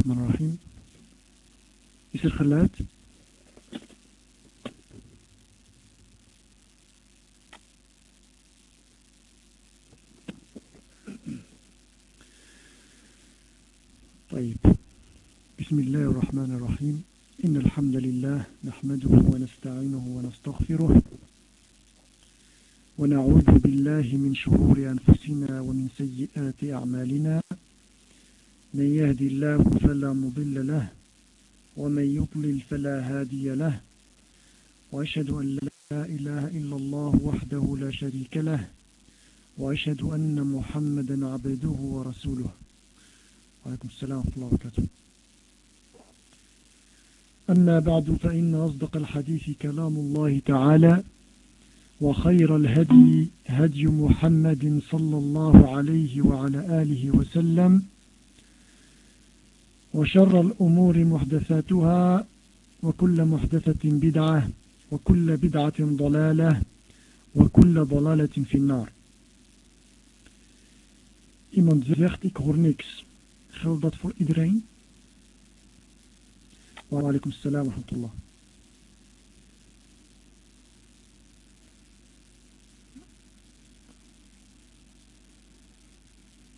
Bismillahirrahmanirrahim. Is er geluid? طيب بسم الله الرحمن الرحيم إن الحمد لله نحمده ونستعينه ونستغفره ونعوذ بالله من شرور أنفسنا ومن سيئات أعمالنا من يهدي الله فلا مضل له ومن يضلل فلا هادي له. وأشهد أن لا إله إلا الله وحده لا شريك له وأشهد أن محمدا عبده ورسوله. وعليكم السلام ورحمة الله وبركاته. أما بعد فإن أصدق الحديث كلام الله تعالى وخير الهدي هدي محمد صلى الله عليه وعلى آله وسلم وشر الأمور محدثاتها وكل محدثة بدعة وكل بدعة ضلالة وكل ضلالة في النار Iemand zegt ik hoor niks. Geldt dat voor iedereen? Wa alaikum salam wa rahmatullah.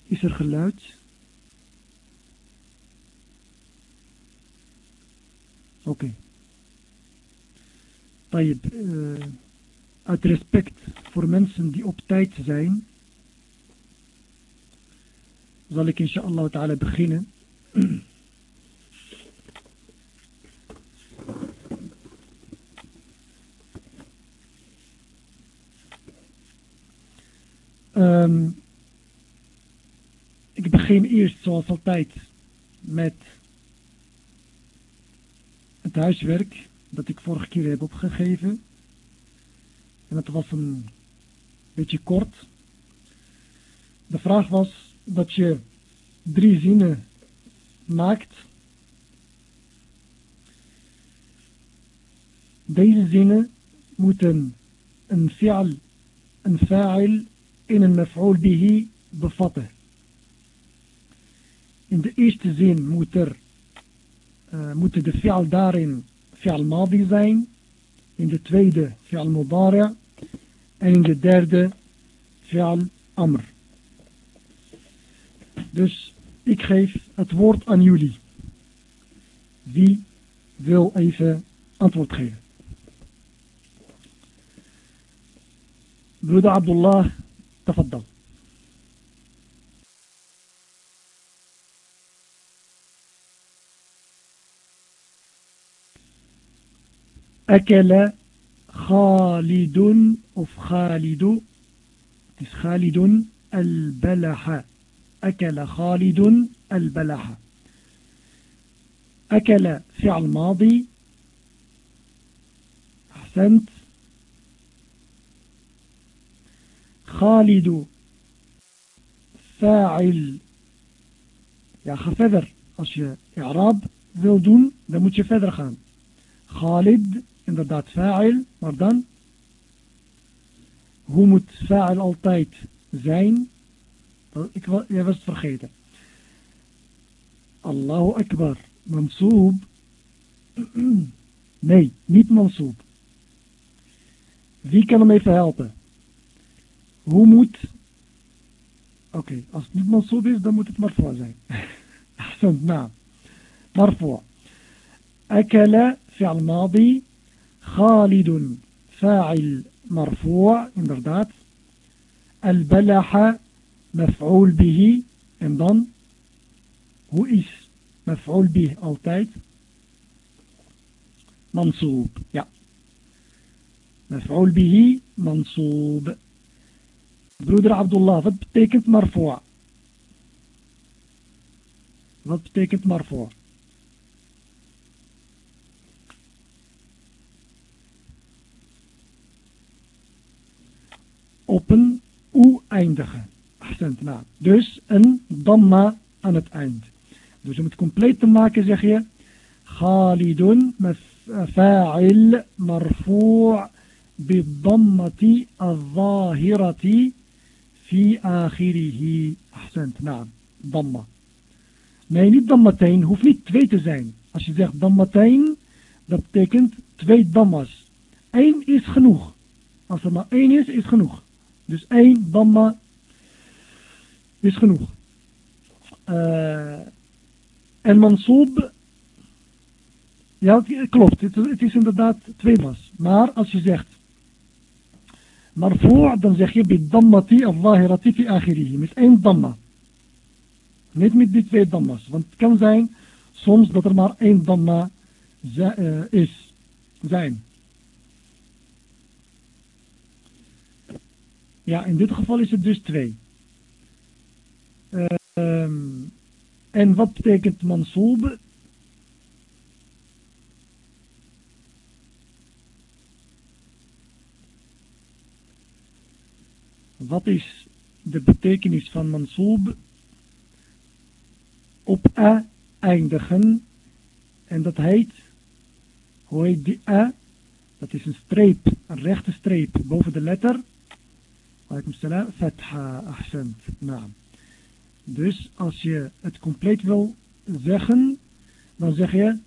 Is er geluid? Oké. Okay. Uh, uit respect voor mensen die op tijd zijn, zal ik inshallah ta'ala beginnen. um, ik begin eerst zoals altijd met het huiswerk dat ik vorige keer heb opgegeven. En dat was een beetje kort. De vraag was dat je drie zinnen maakt. Deze zinnen moeten een fi'al, een fa'il en een maf'ul bihi bevatten. In de eerste zin moet er, moeten de fi'al daarin fi'al madi zijn. In de tweede fi'al mudari' en in de derde fi'al amr. Dus ik geef het woord aan jullie. Wie wil even antwoord geven? Broeder Abdullah, tafaddal. أكل خالد أف خالد خالد البلح. أكل خالد البلح. أكل فعل ماضي. أحسنت. خالد فاعل. يا خفذر أشياء إعراب ذو دون دمو خالد inderdaad fa'il, maar dan, hoe moet fa'il altijd zijn? Ik, was het vergeten. Allahu Akbar, mansoob. Nee, niet mansoob. Wie kan hem even helpen? Hoe moet... Oké, als het niet mansoob is, dan moet het marfa zijn. Ahsend naam. Nou. Marfa. Akala, fi'al madi, خالد فاعل مرفوع انضردات البلح مفعول به انضن هو إيش مفعول به altijd منصوب. يا مفعول به منصوب. برودر عبد الله فتبتكت مرفوع? فتبتكت مرفوع? op een oe eindigen accent na. Dus een damma aan het eind. Dus om het compleet te maken zeg je Khalidun fa'il marfu' بالضمة الظاهرة في آخره أحسنت نعم ضمة Nee, niet dammateen. Hoeft niet twee te zijn. Als je zegt dammateen, dat betekent twee dammas. Eén is genoeg. Als er maar één is, is genoeg. Dus één damma is genoeg. Uh, en mansoob, ja, het klopt. Het, is inderdaad twee mas. Maar als je zegt voor, dan zeg je bij dammati al-zahirati fi akhirihi. Met één damma. Niet met die twee dammas. Want het kan zijn soms dat er maar één damma uh, is. Zijn. Ja, in dit geval is het dus twee. Um, en wat betekent mansoob? Wat is de betekenis van mansoob? Op a eindigen. En dat heet, hoe heet die a? Dat is een streep, een rechte streep boven de letter. Alaikum salam. Fatha, ahsant. Naam. Dus als je het compleet wil zeggen, dan zeg je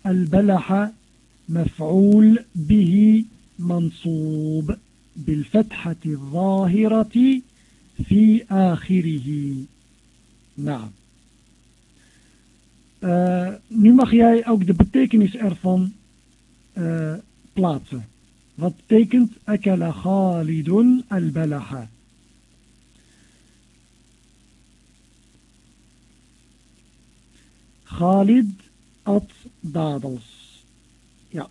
Al-Balaha maf'ul bihi mansoob bil fathati zahirati fi akhirihi. Naam. Uh, nu mag jij ook de betekenis ervan uh, plaatsen. Wat betekent akala Khalidun al-balaha? Khalid at dadels. Ja.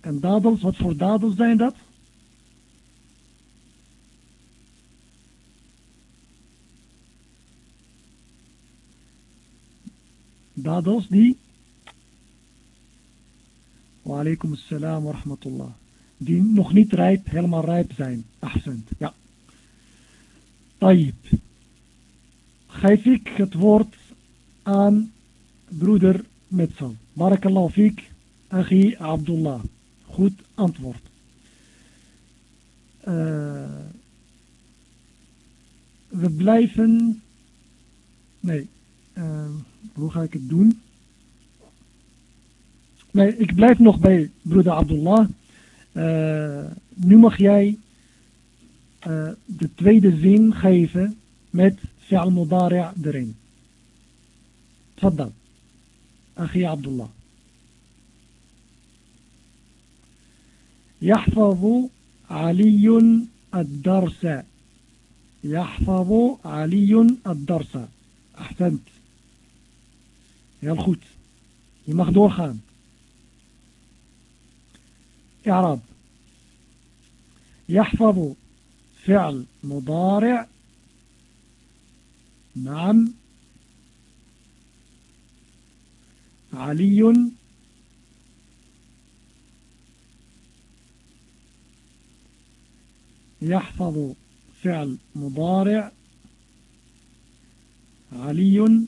En dadels, wat voor dadels zijn dat? Dadels die... Wa alaikum assalam wa rahmatullah. Die nog niet rijp, helemaal rijp zijn. Ahsend, ja. Tayyip. Geef ik het woord aan broeder Metsel. Barakallahu fiek, Agi Abdullah. Goed antwoord. Uh, we blijven... Nee, uh, hoe ga ik het doen? Nee, ik blijf nog bij broeder Abdullah. Uh, nu mag jij uh, de tweede zin geven met fi'al mudari' erin. تفضل أخي عبد الله يحفظ علي الدرس يحفظ علي الدرس أحسنت heel goed je mag doorgaan إعراب يحفظ فعل مضارع. نعم. علي. يحفظ فعل مضارع. علي.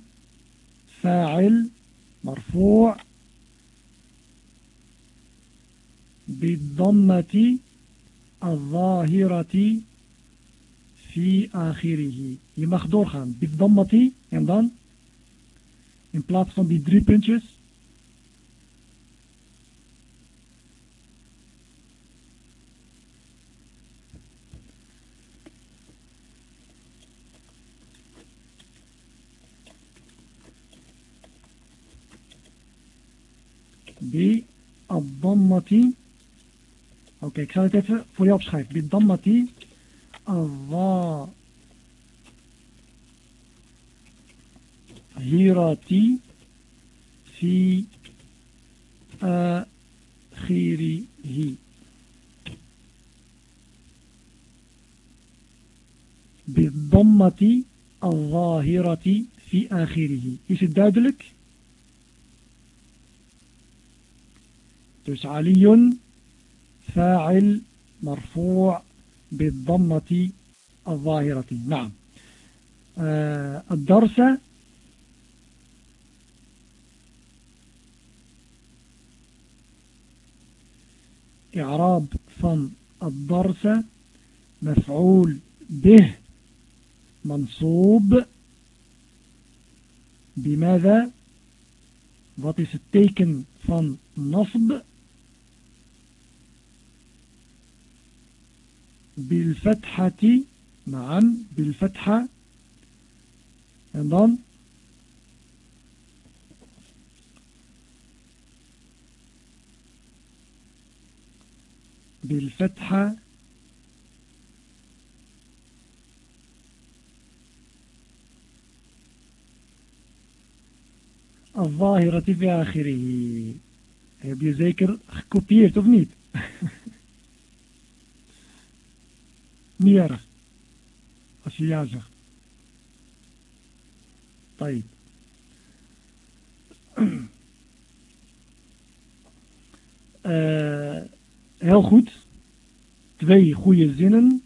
فاعل مرفوع. بالضمة الظاهرة في آخره je mag doorgaan بالضمة en dan in plaats van die drie puntjes بالضمة Oké, ik zal het even voor je opschrijven. بالضمة الظاهرة في آخره بالضمة الظاهرة في آخره. Is het duidelijk? Dus علي فاعل مرفوع بالضمة الظاهرة نعم آه الدرس إعراب van الدرس مفعول به منصوب بماذا Wat is teken van nasb? بالفتحة نعم بالفتحة. en بالفتحة. الظاهرة في آخره. Heb je zeker gekopieerd niet? meer als je ja zegt. Eh, heel goed. Twee goede zinnen.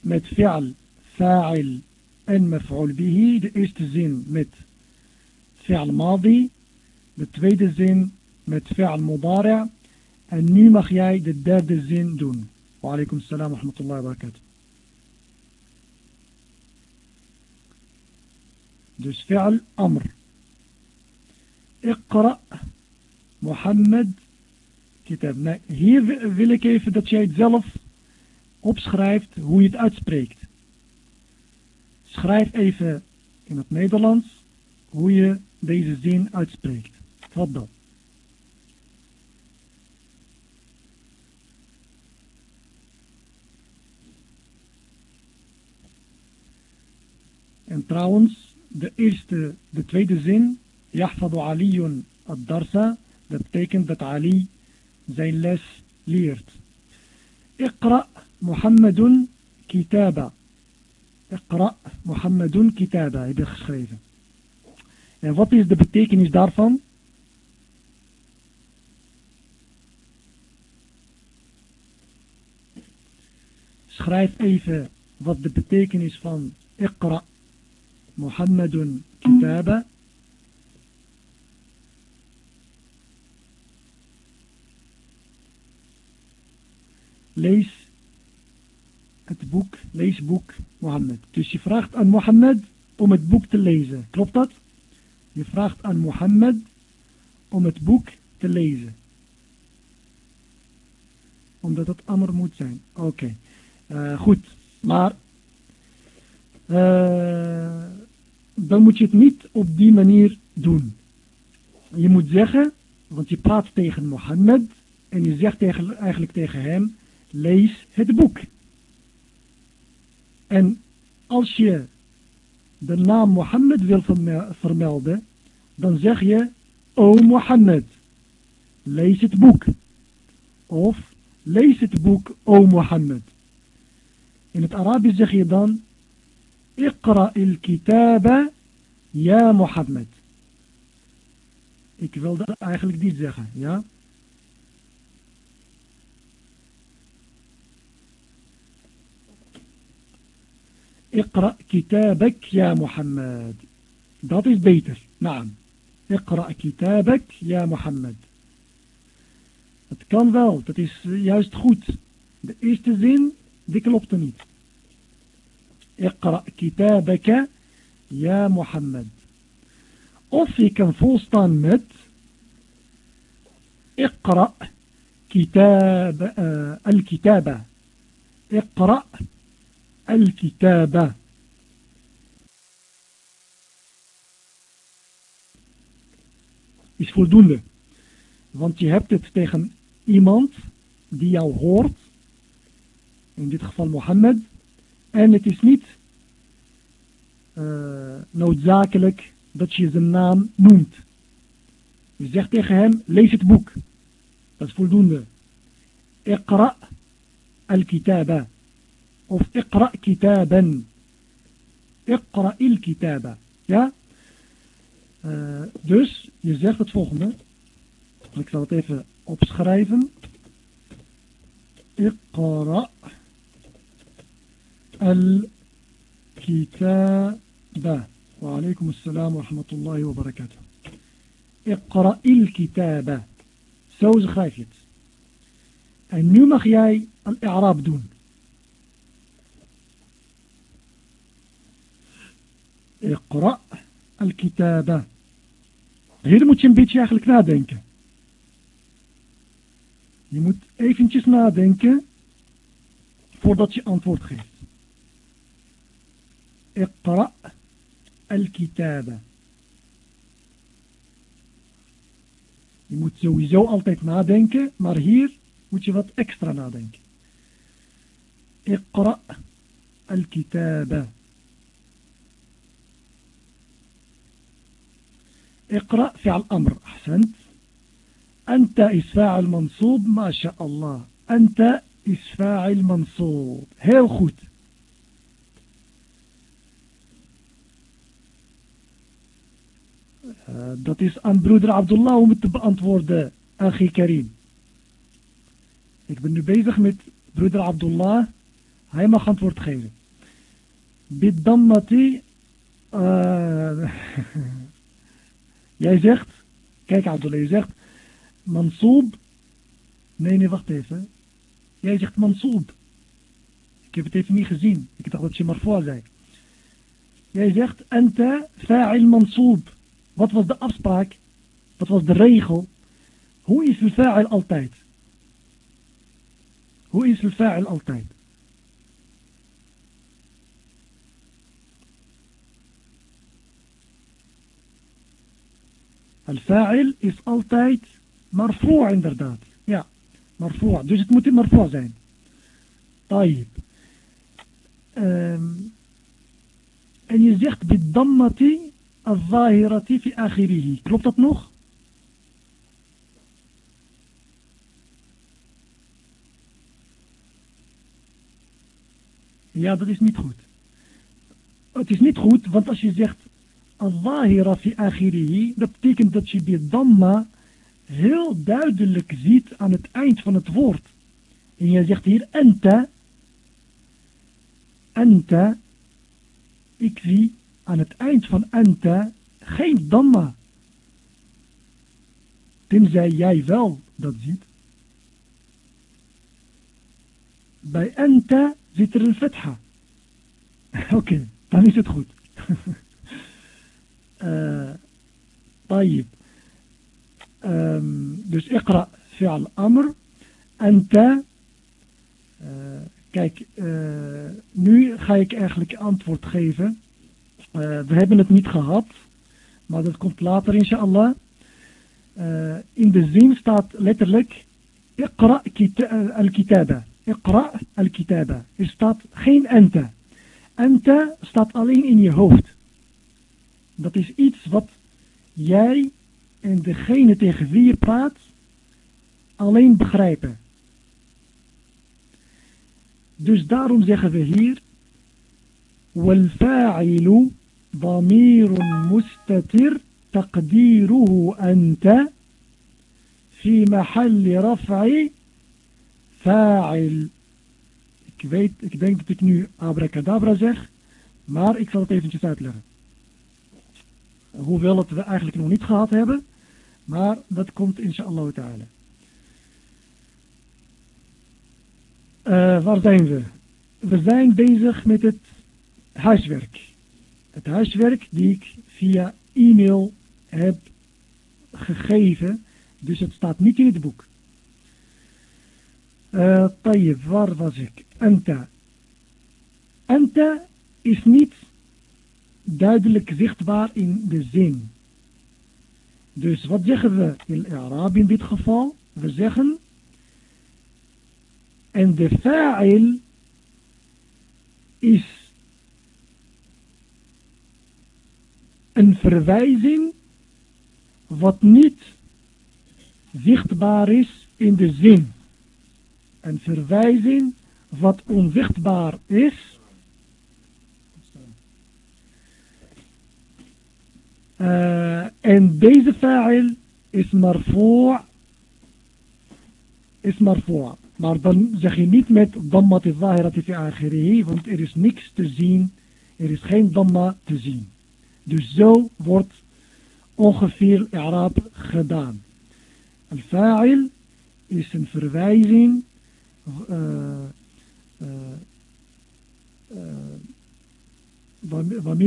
Met fi'al, fa'il en maf'ul. De eerste zin met fi'al madi. De tweede zin met fi'al mudari. En nu mag jij de derde zin doen salam wa rahmatullahi wa barakatuh Dus fi'al amr. Iqra Mohammed kitab. Hier wil ik even dat jij het zelf opschrijft hoe je het uitspreekt. Schrijf even in het Nederlands hoe je deze zin uitspreekt. Wat dan? En trouwens, de eerste, de tweede zin, Yahfadu Aliyun ad-darsa, dat betekent dat Ali zijn les leert. Iqra Muhammadun kitaba. Iqra Muhammadun kitaba, heb je geschreven. En wat is de betekenis daarvan? Schrijf even wat de betekenis van Iqra محمد كتابة lees het boek, lees boek Mohammed. Dus je vraagt aan Mohammed om het boek te lezen. Klopt dat? Je vraagt aan Mohammed om het boek te lezen. Omdat het ammer moet zijn. Oké. Okay. Uh, goed. Maar uh, dan moet je het niet op die manier doen. Je moet zeggen, want je praat tegen Mohammed en je zegt tegen, eigenlijk tegen hem, lees het boek. En als je de naam Mohammed wil vermelden, dan zeg je, O Mohammed, lees het boek. Of lees het boek, O Mohammed. In het Arabisch zeg je dan, Iqra il يا ja Mohammed. Ik wilde eigenlijk niet zeggen, ja? Ikra ketabek, ja Mohammed. Dat is beter. Naam. Ikra ketabek, ja Mohammed. Het kan wel, dat is juist goed. De eerste zin, die klopte niet. اقرأ كتابك يا محمد Of je kan volstaan met اقرأ كتاب آه الكتابة اقرأ الكتابة is voldoende. Want je hebt het tegen iemand die jou hoort. In dit geval Mohammed. En het is niet uh, noodzakelijk dat je zijn naam noemt. Je zegt tegen hem, lees het boek. Dat is voldoende. Iqra al-kitaba. Of iqra kitaban. Iqra il-kitaba. Ja? Uh, dus, je zegt het volgende. Ik zal het even opschrijven. Iqra الكتاب. وعليكم السلام ورحمة الله وبركاته. اقرأ الكتاب. سوز خايفت أن نمخ الإعراب دون. اقرأ الكتاب. هيد متشن بيتش أخلك نادنك يموت moet eventjes nadenken voordat je أنفورد خير. Iqra al-kitaba. Je moet sowieso altijd nadenken, maar hier moet je wat extra nadenken. Iqra al-kitaba. اقرأ فعل أمر أحسنت أنت إسفاعل منصوب ما شاء الله أنت إسفاعل منصوب heel goed uh, dat is aan broeder Abdullah om het te beantwoorden Achi Karim ik ben nu bezig met broeder Abdullah hij mag antwoord geven bidammati uh, Jij zegt, kijk Abdullah, je zegt Mansoob. Nee, nee, wacht even. Jij zegt Mansoob. Ik heb het even niet gezien. Ik dacht dat je maar voor zei. Jij zegt Anta fa'il mansoob. Wat was de afspraak? Wat was de regel? Hoe is verfa'il altijd? Hoe is verfa'il altijd? Al-fa'il is altijd marfoor inderdaad. Ja, marfoor. Dus het moet in marfoor zijn. Taib. Ehm, en je zegt bidammati al-zahirati fi akhirihi. Klopt dat nog? Ja, dat is niet goed. Het is niet goed, want als je zegt al-zahira fi akhirihi, dat betekent dat je die damma heel duidelijk ziet aan het eind van het woord. En je zegt hier enta, enta, ik zie aan het eind van enta geen damma. Tenzij jij wel dat ziet. Bij enta zit er een fetha. Oké, dan is het goed. طيب dus اقرأ فعل أمر أنت kijk nu ga ik eigenlijk antwoord geven we hebben het niet gehad maar dat komt later inshallah in de zin staat letterlijk اقرأ al-kitaba اقرأ al-kitaba er staat geen ente ente staat alleen in je hoofd dat is iets wat jij en degene tegen wie je praat alleen begrijpen. Dus daarom zeggen we hier والفاعل ضمير مستتر تقديره أنت في محل رفع فاعل ik weet, ik denk dat ik nu abracadabra zeg, maar ik zal het eventjes uitleggen. Hoewel het we eigenlijk nog niet gehad hebben. Maar dat komt inshallah ta'ala. Uh, waar zijn we? We zijn bezig met het huiswerk. Het huiswerk die ik via e-mail heb gegeven. Dus het staat niet in het boek. Uh, waar was ik? Anta. Anta is niet duidelijk zichtbaar in de zin. Dus wat zeggen we in Arab in dit geval? We zeggen en de fa'il is een verwijzing wat niet zichtbaar is in de zin. Een verwijzing wat onzichtbaar is. Uh, en deze fa'il is marfu' is marfu' maar dan zeg je niet met damma zahirati fi akhirihi want er is niks te zien. Er is geen damma te zien dus zo wordt ongeveer i'raab gedaan al-fa'il is een verwijzing uh, uh,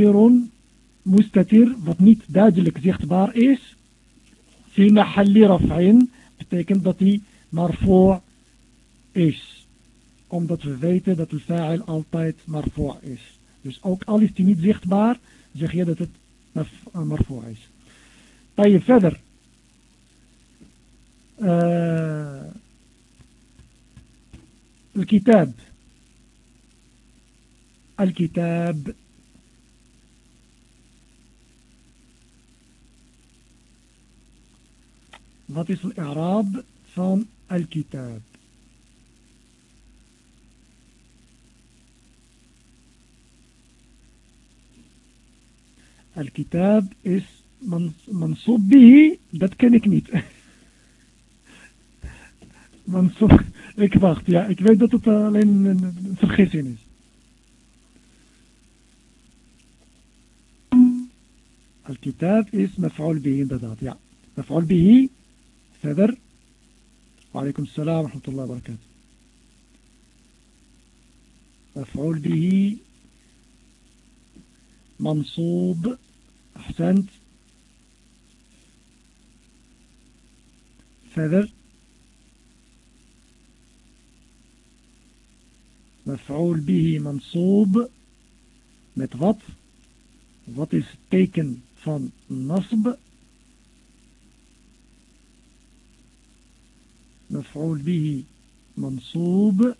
uh, mustatir, wat niet duidelijk zichtbaar is. fi mahalli raf'in betekent dat hij marfu' is. Omdat we weten dat de fa'il altijd marfu' is. Dus ook al is hij niet zichtbaar, zeg je dat het marfu' is. طيب verder. Uh, الكتاب الكتاب Wat is الإعراب van الكتاب الكتاب is منصوب به dat ken ik منصوب ik wacht ja ik weet dat het الكتاب is مفعول به inderdaad ja مفعول به verder وعليكم السلام ورحمة الله وبركاته. مفعول به منصوب أحسنت verder مفعول به منصوب met wat wat is het teken van nasb مفعول به منصوب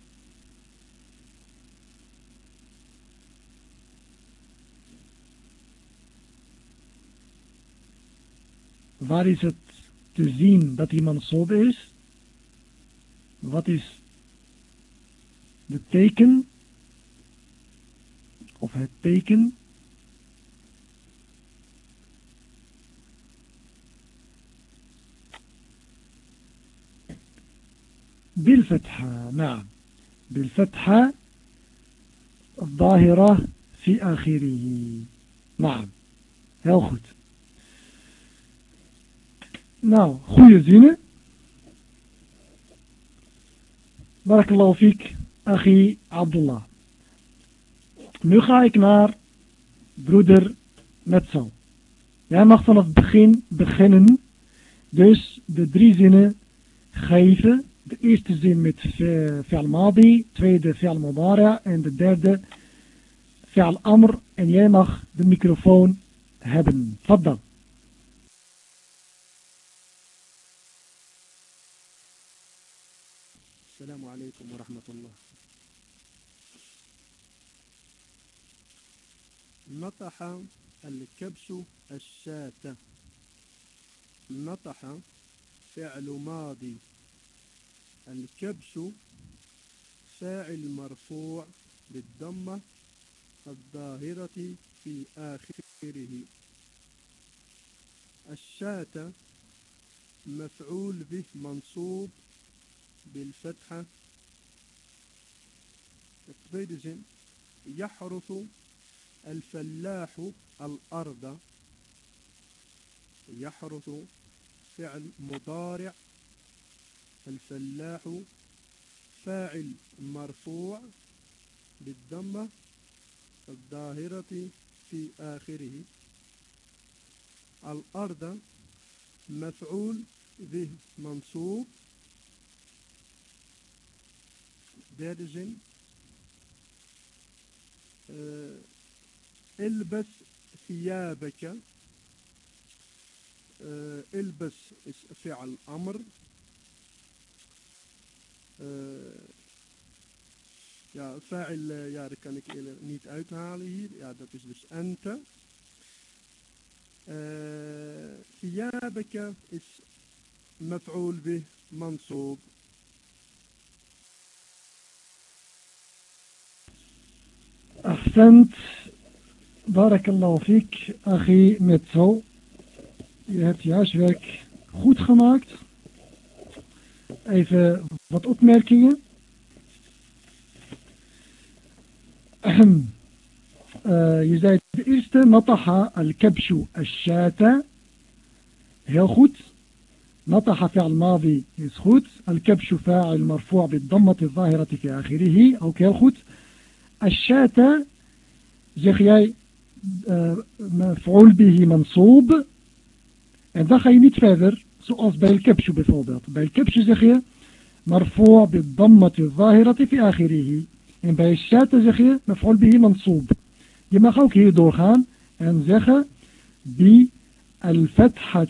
Waar is het te zien dat hij mansoob is? Wat is de teken of het teken بالفتحة نعم بالفتحة الظاهرة في آخره نعم heel goed nou goede zinnen barakallahu fiek Achi Abdullah nu ga ik naar broeder Metzel jij mag vanaf het begin beginnen dus de drie zinnen geven de eerste zin met fi'al madi, tweede fi'al mudara en de derde fi'al amr. En jij mag de microfoon hebben. Faddal. نطح الكبش الشاة. نطح فعل ماضي. الكبش فاعل مرفوع بالضمة الظاهرة في آخره. الشاة مفعول به منصوب بالفتحة. يحرث الفلاح الأرض يحرث فعل مضارع الفلاح فاعل مرفوع بالضمة الظاهرة في آخره. الأرض مفعول به منصوب uh, البس ثيابك آه، البس فعل أمر آه، يا فاعل يا ركنك إلى نيت أوت هير يا دات از دس انت آه، ثيابك اس مفعول به منصوب. أحسنت. بارك الله فيك أخي متسو je hebt je huiswerk goed gemaakt Even wat opmerkingen. uh, je zei de eerste, nataha al-kabshu al-shata. Heel goed. نطح فعل ماضي goed. الكبش فاعل مرفوع بالضمة الظاهرة في آخره heel goed. الشاة zeg jij uh, مفعول به منصوب en dan ga je niet verder zoals bij الكبش bijvoorbeeld. Bij الكبش zeg je مرفوع بالضمة الظاهرة في آخره. En bij shata zeg je مفعول به منصوب. Je mag ook hier doorgaan en zeggen بالفتحة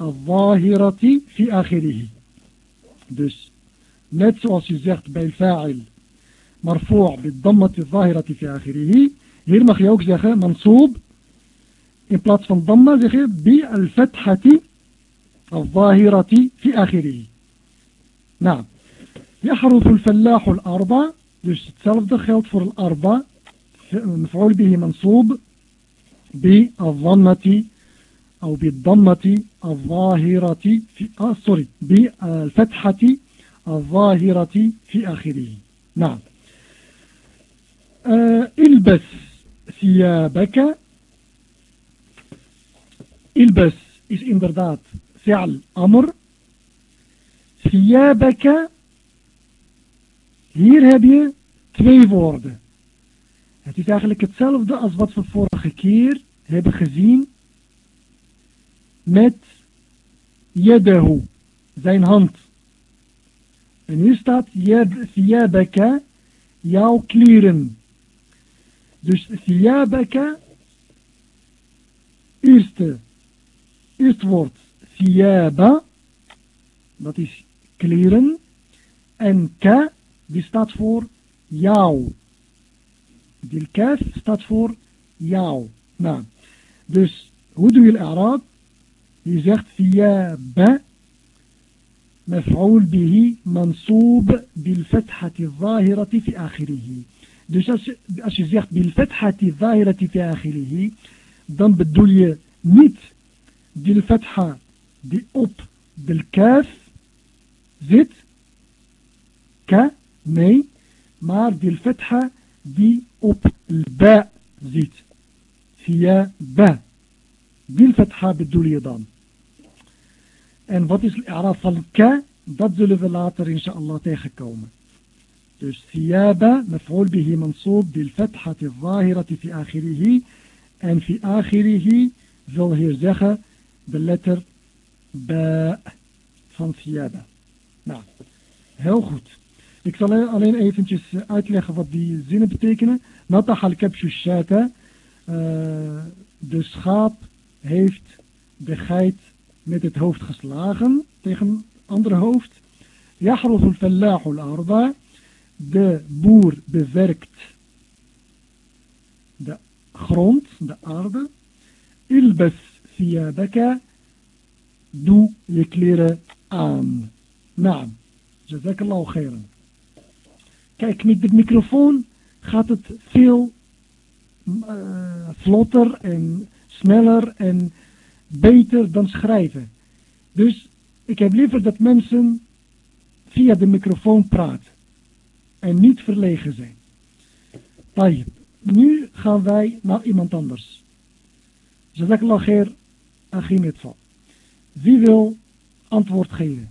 الظاهرة في آخره. Dus net zoals je zegt bij الفاعل مرفوع بالضمة الظاهرة في آخره. Hier mag je ook zeggen منصوب plaats van damma zeg je بالفتحة الظاهرة في آخره نعم يحرث الفلاح الأربع dus hetzelfde geldt voor الأربع مفعول به منصوب بالضمة أو بالضمة الظاهرة في سوري بالفتحة الظاهرة في آخره نعم آه البس ثيابك البس is inderdaad fi'al amr. Thiyabaka. Hier heb je twee woorden. Het is eigenlijk hetzelfde als wat we vorige keer hebben gezien met yadahu, zijn hand. En hier staat thiyabaka, jouw kleren. Dus thiyabaka, eerste, eerste woord thiyaba, dat is kleren. En ka, die staat voor jou. Die kaf staat voor jou. Nou, dus hoe doe je Arab? Je zegt thiyaba, مفعول به منصوب بالفتحة الظاهرة في آخره dus als als je zegt بالفتحة الظاهرة في آخره dan bedoel je niet بالفتحة die op de kaf zit. Ka, nee. Maar die fetha die op ba zit. Via ba. Die fetha bedoel je dan. En wat is de van ka? Dat zullen we later inshallah tegenkomen. Dus ثيابة مفعول به منصوب بالفتحة الظاهرة في آخره en في آخره wil hier zeggen de letter ba van Fiada. Nou, heel goed. Ik zal alleen eventjes uitleggen wat die zinnen betekenen. Natah al-kabshu shata. De schaap heeft de geit met het hoofd geslagen tegen een ander hoofd. Yahruzul fallahul arda. De boer bewerkt de grond, de aarde. Ilbas thiyabaka doe je kleren aan. Naam. Jazakallahu khairan. Kijk, met de microfoon gaat het veel uh, vlotter en sneller en beter dan schrijven. Dus ik heb liever dat mensen via de microfoon praten. En niet verlegen zijn. Tayyip. Nu gaan wij naar iemand anders. Jazakallahu khair. Achim. Wie wil antwoord geven?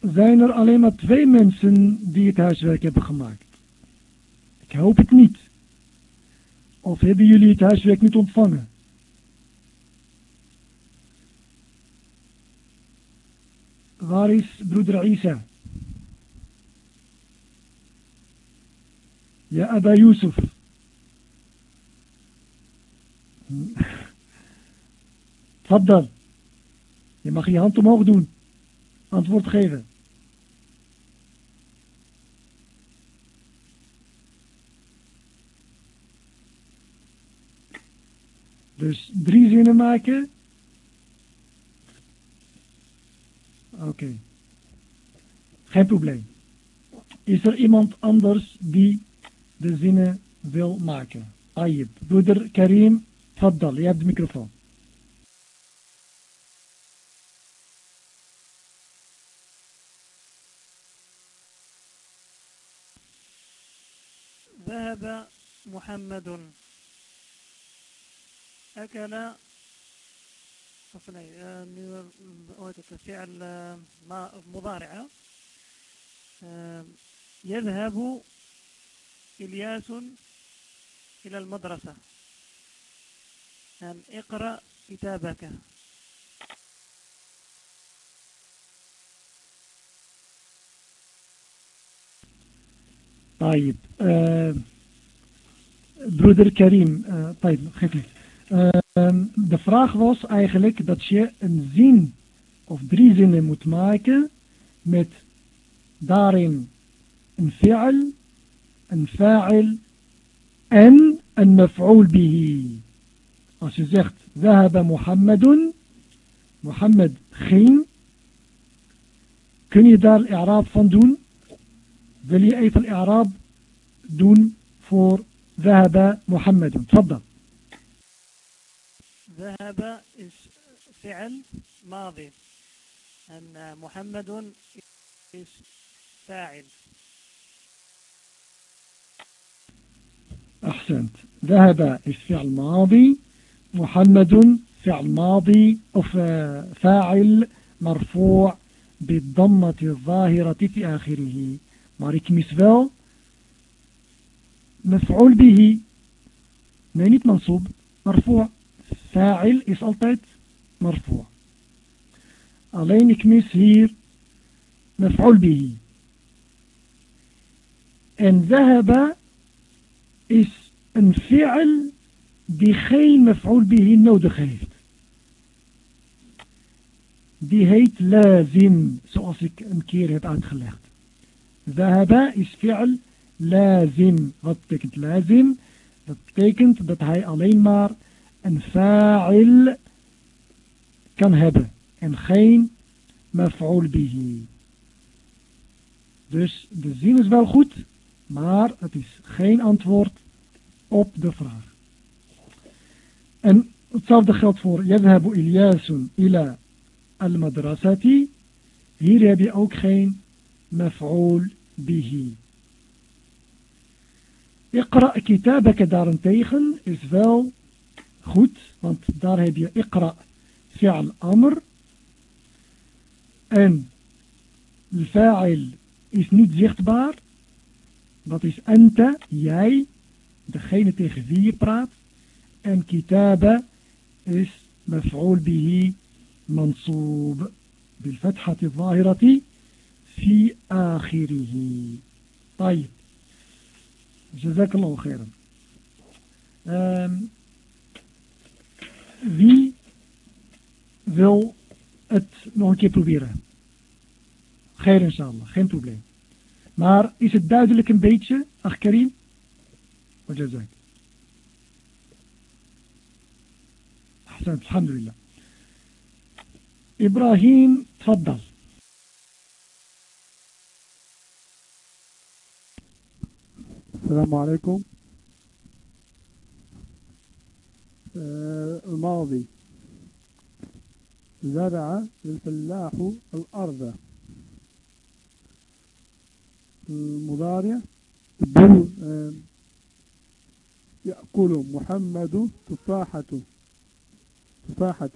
Zijn er alleen maar twee mensen die het huiswerk hebben gemaakt? Ik hoop het niet. Of hebben jullie het huiswerk niet ontvangen? Waar is broeder Isa? Ja, Abba Yusuf. Faddal. Je mag je hand omhoog doen. Antwoord geven. Dus drie zinnen maken. Oké. Geen probleem. Is er iemand anders die de zinnen wil maken. Ayib. Broeder Karim, faddal, je hebt de microfoon. ذهب محمد أكل فصلين آه، فعل مضارعة آه، يذهب إلياس إلى المدرسة. أن اقرأ كتابك. طيب آه برودر كريم آه طيب خفيف. Ehm, de vraag was eigenlijk dat je een zin of drie zinnen moet maken met daarin een fi'al, een fa'il en een maf'ul bihi. Als je zegt, zahaba Mohammedun, Mohammed ging, kun je daar i'rab van doen? Wil je even i'raab doen voor zahaba Mohammedun? Tfaddal. ذهب فعل ماضي أن محمد فاعل. أحسنت. ذهب فعل ماضي محمد فعل ماضي فاعل مرفوع بالضمة الظاهرة في آخره. ماريك ik مفعول به. niet منصوب. مرفوع. Fa'il is altijd marfu. Alleen ik mis hier maf'ul bihi. En zahaba is een fi'al die geen maf'ul nodig heeft. Die heet lazim, zoals ik een keer heb uitgelegd. Zahaba is fi'al lazim. Wat betekent lazim? Dat betekent dat hij alleen maar een fa'il kan hebben en geen maf'ul bihi. Dus de zin is wel goed, maar het is geen antwoord op de vraag. En hetzelfde geldt voor yadhabu Ilyasun ila al-madrasati. Hier heb je ook geen maf'ul bihi. Iqra kitabaka daarentegen is wel goed, want daar heb je iqra fi'al amr. En de fa'il is niet zichtbaar. Dat is anta, jij, degene tegen wie je praat. En kitaba is maf'ul bihi mansoob. بالفتحة الظاهرة في آخره طيب Jazakallahu khairan. Um, Wie wil het nog een keer proberen? Geen inshallah, geen probleem. Maar is het duidelijk een beetje, Ach Karim? Wat je zegt. Alhamdulillah. Ibrahim, tfaddal. Assalamu alaikum. الماضي. زرع الفلاح الأرض. المضارع. آه، يأكل محمد تفاحة تفاحة.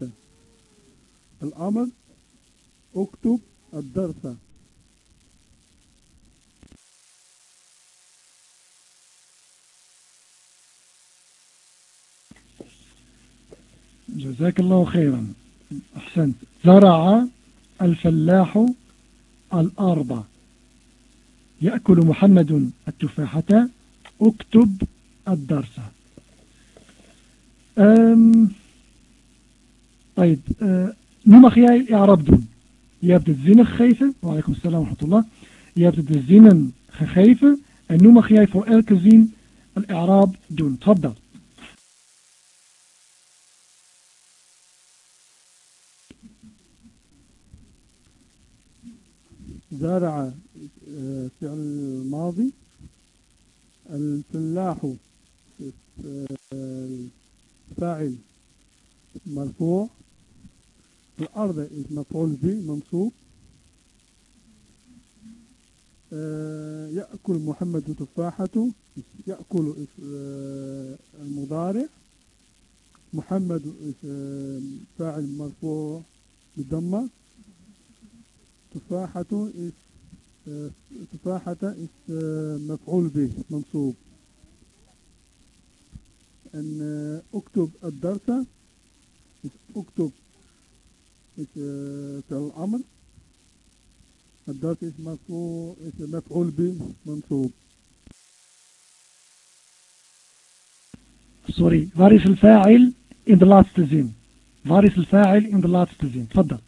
الأمر أكتب الدرس. جزاك الله خيرا. أحسنت. زرع الفلاح الأرض. يأكل محمد التفاحة. اكتب الدرس. أم... طيب أه، نوم مخي اعرب دون يا بت الزين خيفة وعليكم السلام ورحمة الله. يا بت الزين خيفة نو مخي فوق الكزين الإعراب. دون تفضل. زرع فعل الماضي الفلاح فاعل مرفوع. الأرض مفعول به؟ منصوب. يأكل محمد تفاحة. يأكل المضارع. محمد فاعل مرفوع بالضمة. تفاحة is تفاحة is مفعول به منصوب. أن أكتب الدرس أكتب فعل الأمر. الدرس مفعول به منصوب. سوري فارس الفاعل in the last zin? فارس الفاعل in the last zin? تفضل.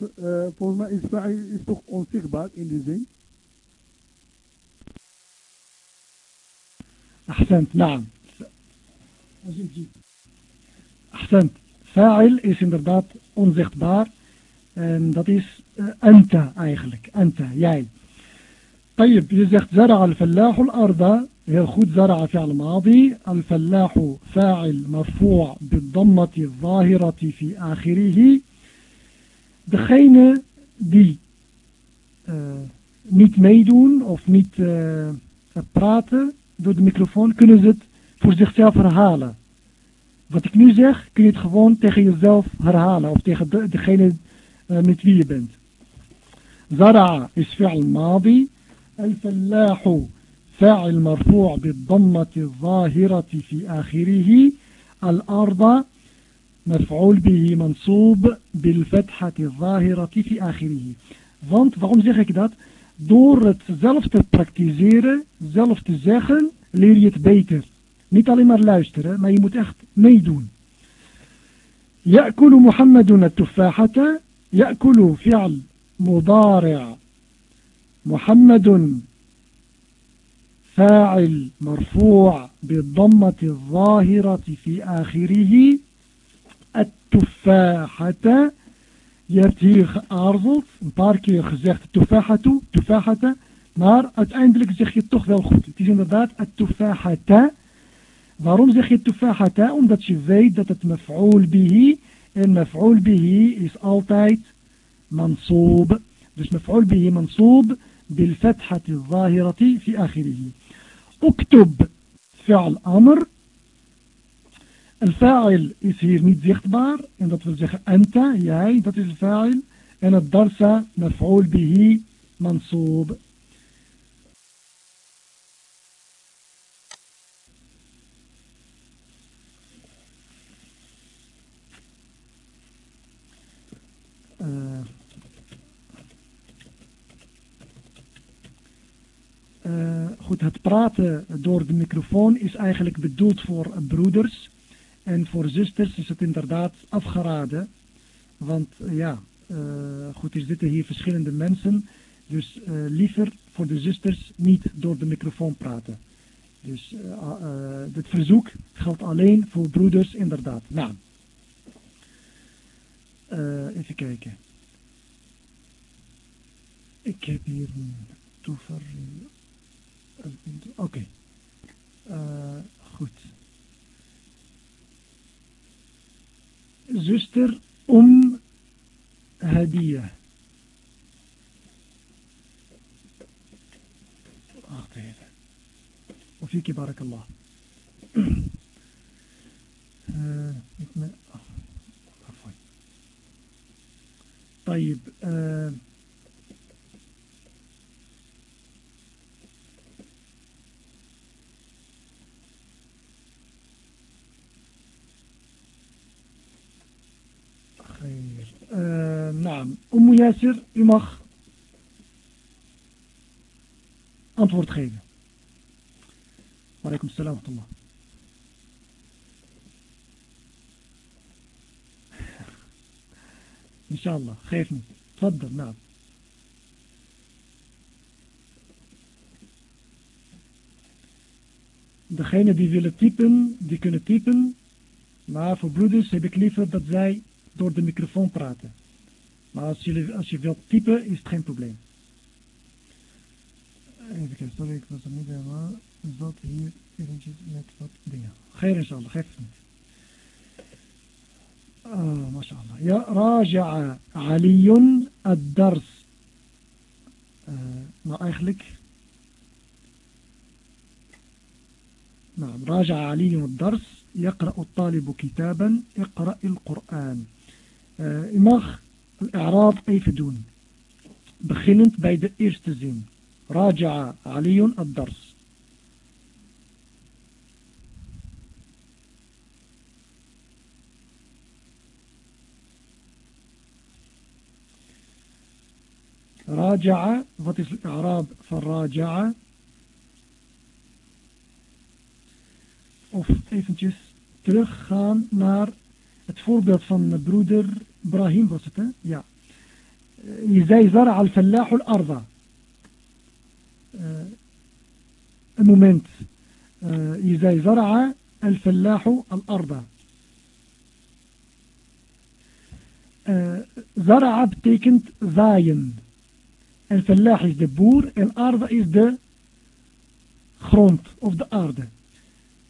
Uh, volgens mij is fa'il is toch onzichtbaar in die zin? أحسنت نعم أحسنت فاعل is inderdaad onzichtbaar en dat is uh, anta eigenlijk anta jij طيب je zegt زرع الفلاح الأرض heel goed زرع فعل ماضي الفلاح فاعل مرفوع بالضمة الظاهرة في آخره degene die uh, niet meedoen of niet uh, praten door de microfoon kunnen ze het voor zichzelf herhalen. Wat ik nu zeg, kun je het gewoon tegen jezelf herhalen of tegen de, degene uh, met wie je bent. زرع is فعل ماضي الفلاح فاعل مرفوع بالضمة الظاهرة في آخره الأرض مفعول به منصوب بالفتحة الظاهرة في آخره want waarom zeg ik dat door het zelf te praktiseren zelf te zeggen leer je het beter niet alleen maar luisteren maar je moet echt meedoen يأكل محمد التفاحة يأكل فعل مضارع محمد فاعل مرفوع بالضمة الظاهرة في آخره التفاحة Je hebt hier geaarzeld, een paar keer gezegd tufahatu, tufahata, maar uiteindelijk zeg je het toch wel goed. Het is inderdaad het tufahata. Waarom zeg je tufahata? Omdat je weet dat het maf'ul bihi, en maf'ul bihi is altijd mansoob. Dus maf'ul bihi mansoob, بالفتحة الظاهرة في آخره اكتب فعل Een fa'il is hier niet zichtbaar. En dat wil zeggen anta, jij, dat is een fa'il. En het darsa, maf'ul bihi, mansoob. Uh, goed, het praten door de microfoon is eigenlijk bedoeld voor broeders en voor zusters is het inderdaad afgeraden. Want uh, ja, uh, goed, er zitten hier verschillende mensen. Dus uh, liever voor de zusters niet door de microfoon praten. Dus dit verzoek geldt alleen voor broeders inderdaad. Nou, even kijken. Ik heb hier een toever. Oké. Goed. زستر أم هدية. وفيك بارك الله. آه، طيب آه، طيب آه Uh, naam. Oemo Yasser, u mag antwoord geven. Walaikum salam wa rahmatullah. Inshallah, geef niet. Tfaddal, naam. Degene die willen typen, die kunnen typen. Maar voor broeders heb ik liever dat zij door de microfoon praten. Maar als je, als je wilt typen, is het geen probleem. Even kijken, sorry, ik was er niet helemaal. Zat hier eventjes met wat dingen. Geen inshallah, geef het niet. آه ما شاء الله يا راجع علي الدرس آه nou eigenlijk نعم راجع علي الدرس يقرأ الطالب كتابا اقرأ القرآن uh, Eh, u mag al-i'raab even doen. Beginnend bij de eerste zin. Raja'a Aliun ad-dars. Raja'a, wat is Arab van Raja? Of eventjes teruggaan naar het voorbeeld van de broeder Ibrahim was het hè? Ja. Je zei Zara al-Fallahu al-Arda. een moment. je zei Zara al-Fallahu al-Arda. Zara betekent zaaien. En Fallah is de boer en Arda is de grond of de aarde.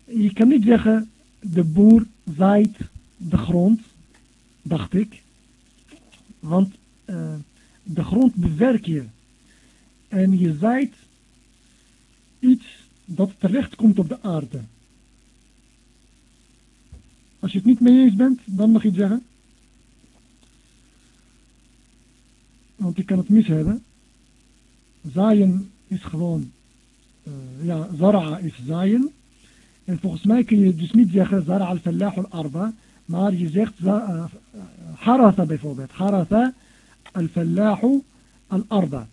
Je kan niet zeggen de boer zaait de grond, dacht ik. Want uh, de grond bewerk je. En je zaait iets dat terecht komt op de aarde. Als je het niet mee eens bent, dan mag je het zeggen. Want je kan het mis hebben. Zaaien is gewoon, uh, ja, zara is zaaien. En volgens mij kun je dus niet zeggen zara al-fallah al-arba, maar je zegt uh, haratha bijvoorbeeld. Haratha al-fallahu al-arba.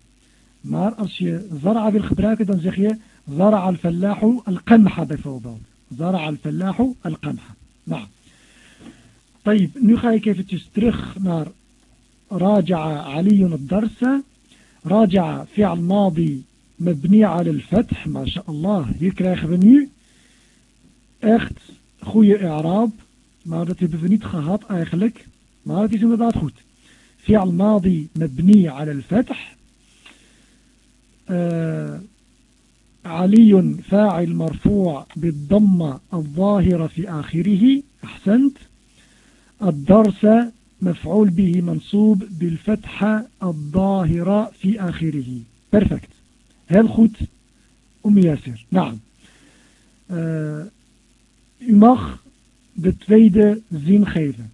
Maar als je zara wil gebruiken, dan zeg je zara al-fallahu al-qamha bijvoorbeeld. Zara al-fallahu al-qamha. Nou. طيب, nu ga ik eventjes terug naar راجع علي الدرس راجع فعل ماضي مبني على الفتح ما شاء الله hier krijgen we nu echt goede i'raab maar dat hebben we niet gehad eigenlijk. Maar het is inderdaad goed. فعل ماضي مبني على الفتح آه علي فاعل مرفوع بالضمة الظاهرة في آخره أحسنت الدرس مفعول به منصوب بالفتحة الظاهرة في آخره perfect. Heel goed Om Yasser naam. Uh, u mag de tweede zin geven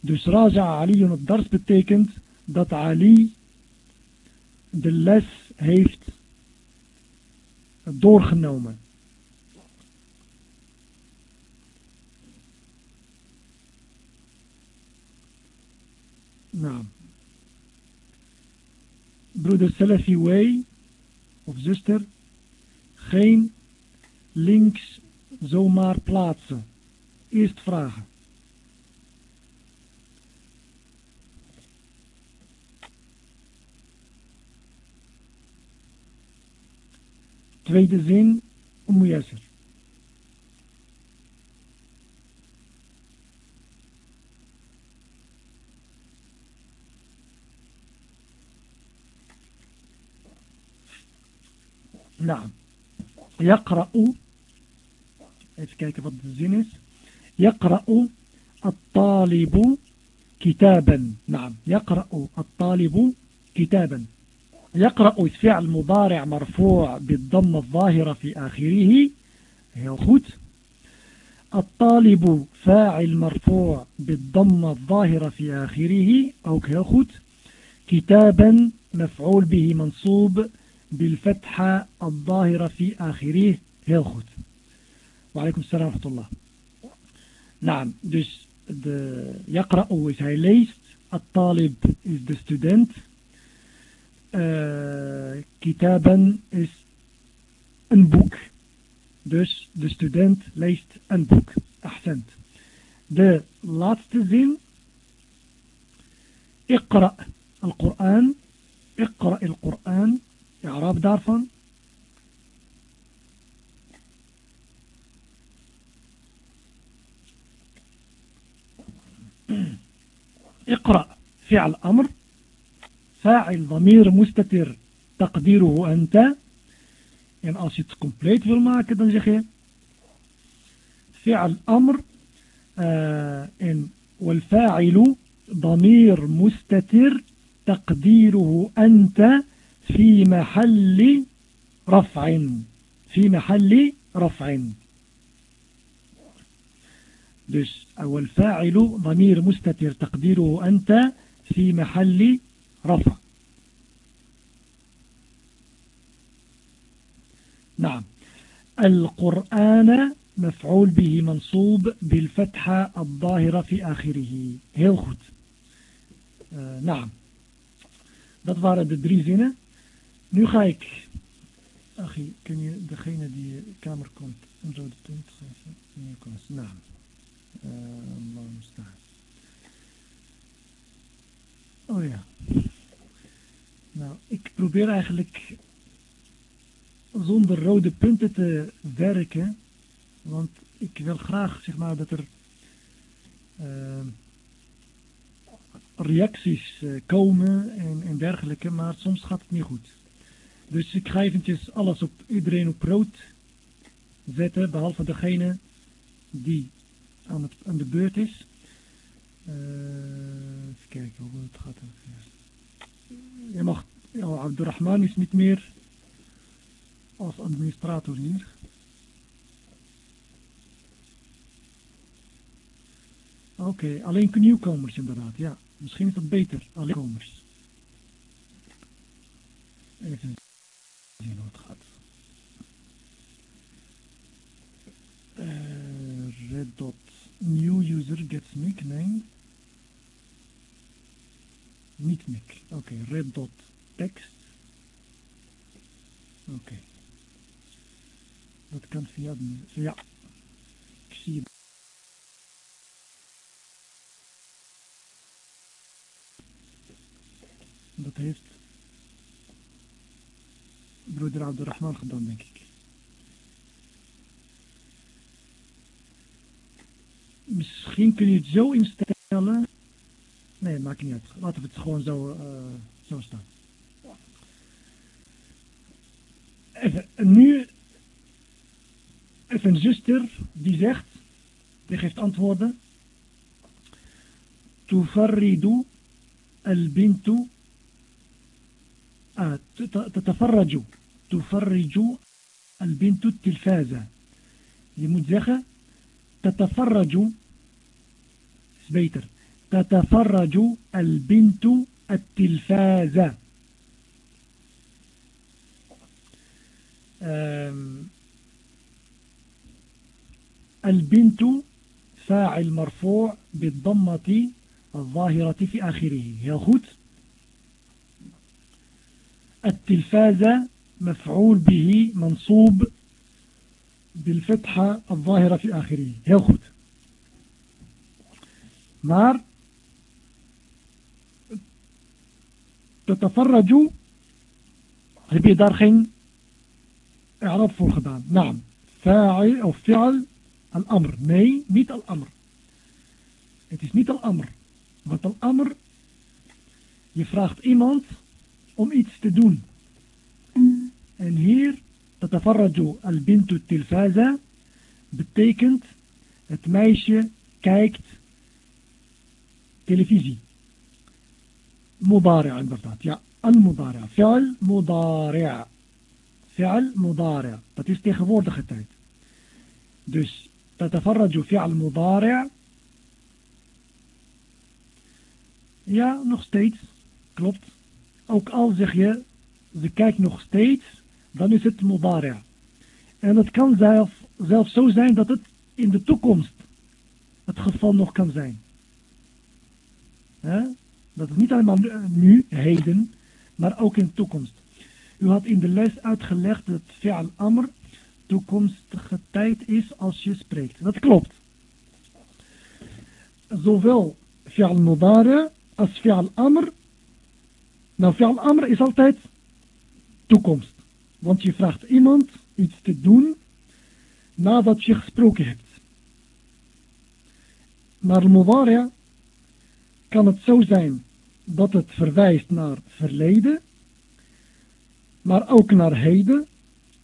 dus Raja Ali het dars betekent dat Ali de les heeft doorgenomen Nou. Broeder Salafi Way of zuster, geen links zomaar plaatsen eerst vragen. Tweede zin, Omuyassir. Nou, Yaqra'u. Even kijken wat de zin is. يقرأ الطالب كتابا. نعم يقرأ الطالب كتابا. يقرأ فعل مضارع مرفوع بالضم الظاهرة في آخره. heel الطالب فاعل مرفوع بالضم الظاهرة في آخره. ook heel كتابا مفعول به منصوب بالفتحة الظاهرة في آخره. heel وعليكم السلام ورحمة الله. نعم. دوس يقرأ وسعي ليس الطالب is the student. Uh, كتابا is a book. دوس the student leest a book. أحسنت. The last zin اقرأ القرآن. اقرأ القرآن. إعراب دارفان اقرأ فعل أمر فاعل ضمير مستتر تقديره أنت. en als je het compleet wil فعل أمر en والفاعل ضمير مستتر تقديره أنت في محل رفع في محل رفع. Dus والفاعل ضمير مستتر تقديره أنت في محل رفع نعم القرآن مفعول به منصوب بالفتحة الظاهرة في آخره heel goed uh, نعم dat waren de drie zinnen nu ga ik Achie, kun je degene die kamer komt een rode punt geven? Nee, kom eens. Naam. Staan. Oh ja. Nou, ik probeer eigenlijk zonder rode punten te werken. Want ik wil graag zeg maar dat er uh, reacties uh, komen en, en dergelijke. Maar soms gaat het niet goed. Dus ik ga eventjes alles op iedereen op rood zetten. Behalve degene die aan, aan de beurt is. Uh, even kijken hoe het gaat. Je mag, ja, Abdurrahman is niet meer als administrator hier. Oké, alleen nieuwkomers inderdaad, ja. Misschien is dat beter, alleen komers. Even zien hoe het gaat. Uh, red dot new user gets nickname. Niet nick. Oké, red dot text. Oké. Dat kan via, ja. Ik zie Dat heeft broeder Abdurrahman gedaan, denk ik. Misschien kun je het zo instellen. Nee, maakt niet uit. Laten we het gewoon zo, uh, zo staan. Even, nu even een zuster die zegt, die geeft antwoorden. Tufarridu al-bintu تتفرج تفرج البنت التلفازة je moet zeggen تتفرج beter تتفرج البنت التلفازة البنت فاعل مرفوع بالضمة الظاهرة في آخره. goed التلفاز مفعول به منصوب بالفتحة الظاهرة في آخره heel goed maar تتفرج heb je daar geen i'rab voor gedaan naam fa'il of fi'al al-amr nee niet al-amr het is niet al-amr want al-amr je vraagt iemand om iets te doen. En hier, تتفرج البنت التلفازة بتيكنت اتمايش كايكت تلفزي. مضارع البرتات يا المضارع. فعل مضارع. فعل مضارع. تتستيخ بوردة ختايت دوش تتفرج فعل مضارع. يا نوغ ستيتس كلوبت اوك أو زيخ ي ze kijkt nog dan is het mudari'. En het kan zelf, zelfs zo zijn dat het in de toekomst het geval nog kan zijn. Dat is niet alleen nu, heden, maar ook in de toekomst. U had in de les uitgelegd dat fi'al amr toekomstige tijd is als je spreekt. Dat klopt. Zowel fi'al mudari als fi'al amr nou, fi'al amr is altijd toekomst. Want je vraagt iemand iets te doen nadat je gesproken hebt. Maar mudari' kan het zo zijn dat het verwijst naar verleden, maar ook naar heden,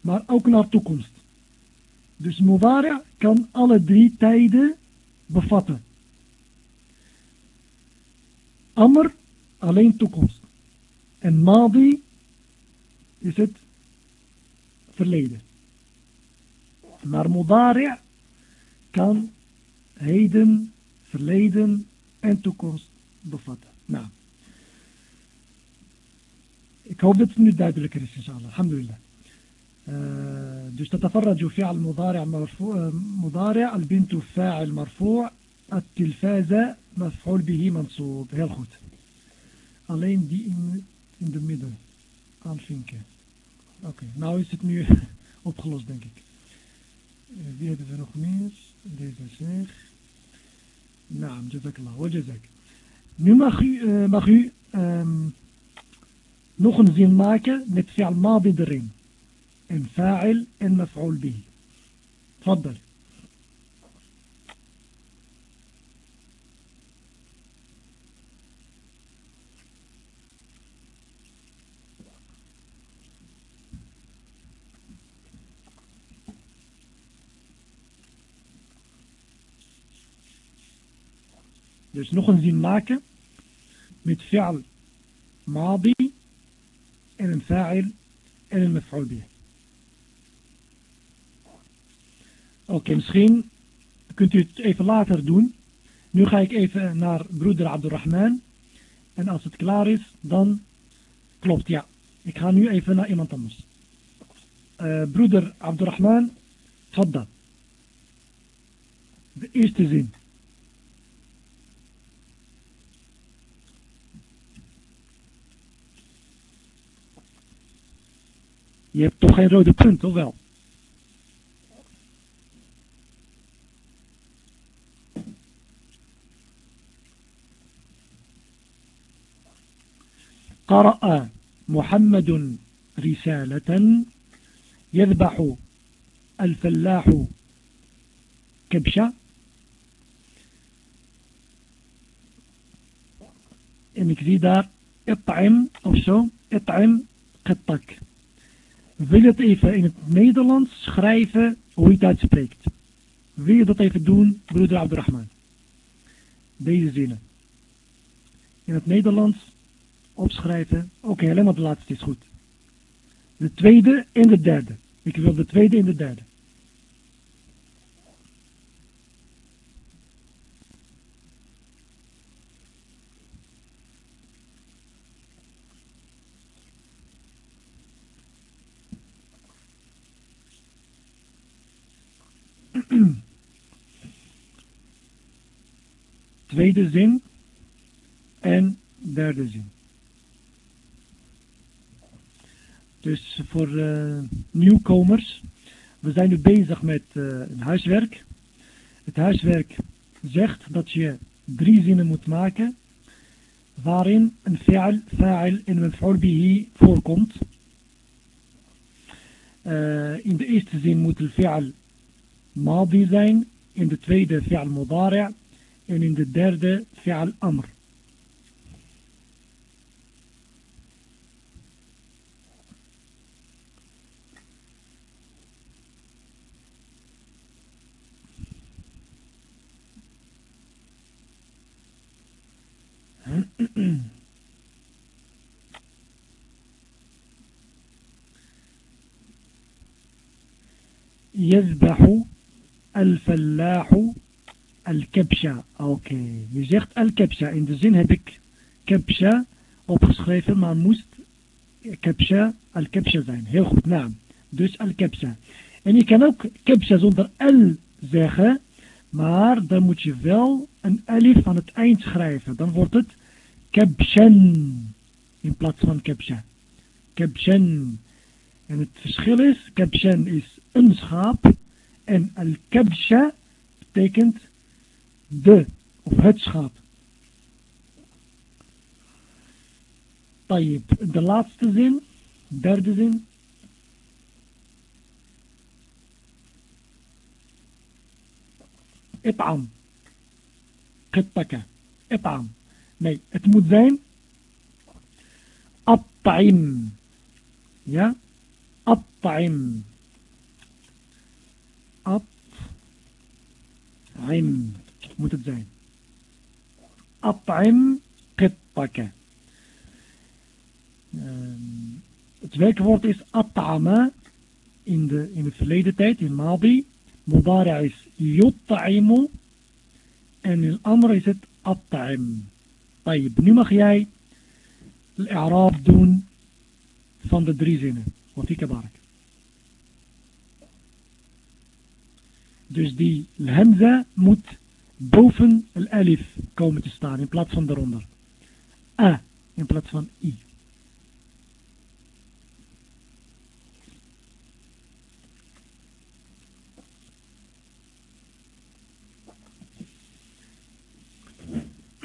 maar ook naar toekomst. Dus mudari' kan alle drie tijden bevatten. Amr alleen toekomst. En madi is het verleden. Maar mudari' kan heden, verleden en toekomst bevatten. Nou. Ik hoop dat het nu duidelijker is, inshallah. Alhamdulillah. dus تتفرج فعل مضارع مضارع البنت فاعل مرفوع التلفاز مفعول به منصوب heel goed alleen die in, in de midden aanvinken Oké, nou is het nu opgelost denk ik. Eh, wie hebben we nog meer? Deze zeg. Naam, jazakallah, wa jazak. Nu mag u, uh, mag u um, nog een zin maken met fi'al mabi erin. En fa'il en maf'ul Bi. Tfaddal. Dus nog een zin maken met fi'al madi en een fa'il en een maf'ul bih. Oké, misschien kunt u het even later doen. Nu ga ik even naar broeder Abdurrahman. En als het klaar is, dan klopt, ja. Ik ga nu even naar iemand anders. Uh, broeder Abdurrahman, tfadda. De eerste zin. Je hebt toch geen rode punt, of wel? قرأ محمد رسالة يذبح الفلاح كبشة. إنك زيدا اطعم أو شو؟ اطعم قطك. Wil je het even in het Nederlands schrijven hoe je het uitspreekt. Wil je dat even doen, broeder Abdurrahman? Deze zinnen. In het Nederlands opschrijven. Oké, alleen maar de laatste is goed. De tweede en de derde. Ik wil de tweede en de derde. Tweede zin en derde zin. Dus voor uh, nieuwkomers, we zijn nu bezig met uh, een huiswerk. Het huiswerk zegt dat je drie zinnen moet maken waarin een fi'al, fa'il en een bihi voorkomt. Uh, in de eerste zin moet de fi'al madi zijn, in de tweede fi'al mudari' in de derde fi'al amr. يذبح الفلاح Al-Kebsha. Oké, je zegt Al-Kebsha. In de zin heb ik Kebsha opgeschreven, maar moest Kebsha Al-Kebsha zijn. Heel goed, naam. Dus Al-Kebsha. En je kan ook Kebsha zonder L zeggen, maar dan moet je wel een alif aan het eind schrijven. Dan wordt het Kebshan in plaats van Kebsha. Kebshan. En het verschil is, Kebshan is een schaap en Al-Kebsha betekent de of het schaap. Tayyip, de laatste zin, derde zin. It'am. Qittaka. It'am. Nee, het moet zijn. Atta'im. Ja? Atta'im. Atta'im moet het zijn. At'im qittake. Ehm, het werkwoord is at'ama in de, in de verleden tijd, in Mabi. Mubara is yut'imu. En in andere is het at'im. Tayyib, nu mag jij al-i'raab doen van de drie zinnen. wat ik barak. Dus die hamza moet boven el alif komen te staan in plaats van daaronder. A in plaats van I.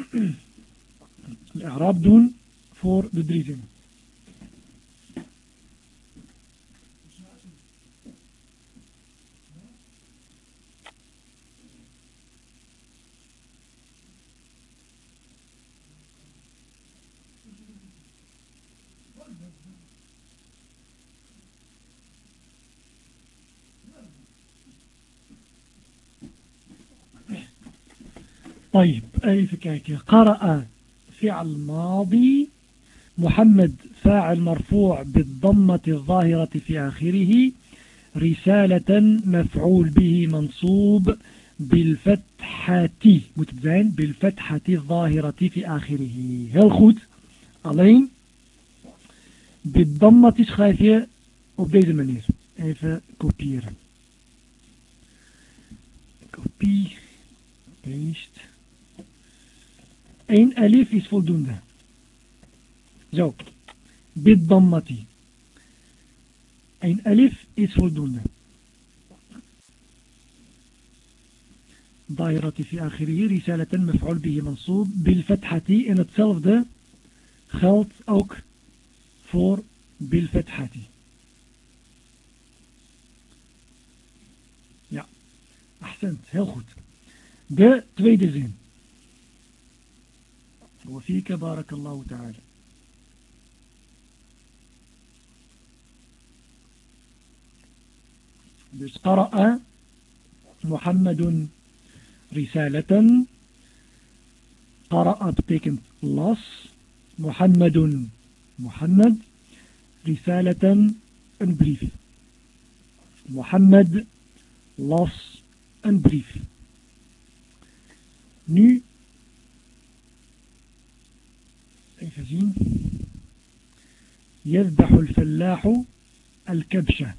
Arab doen voor de drie zinnen. طيب even kijken قرأ فعل ماضي محمد فاعل مرفوع بالضمة الظاهرة في آخره رسالة مفعول به منصوب بالفتحة متبزين بالفتحة الظاهرة في آخره. heel goed alleen بالضمة schrijf je op deze manier even kopiëren kopie paste Eén alif is voldoende. Zo. Biddammati. Een alif is voldoende. ظاهرة في آخره رسالة مفعول به منصوب بالفتحة en hetzelfde geldt ook voor بالفتحة ja accent heel goed de tweede zin وفيك بارك الله تعالى. قرأ محمد رسالة قرأ betekent las محمد محمد رسالة een brief. Mohammed las een brief. Even zien. يذبح الفلاح الكبشة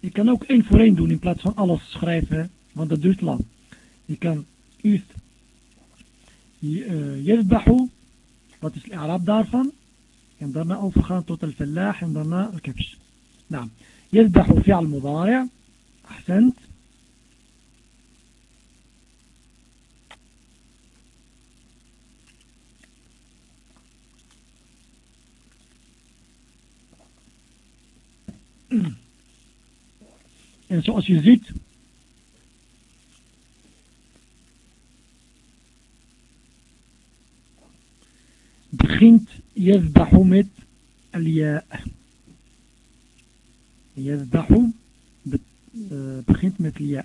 Je kan ook één voor één doen in plaats van alles schrijven, want dat duurt lang. Je kan eerst يذبح, wat is de Arab daarvan? En daarna overgaan tot al-fallah en daarna al-kabsh. Nou, يذبح فعل مضارع أحسنت En zoals je ziet, begint Yazdahu met al-ya. Yazdahu eh, begint met al-ya.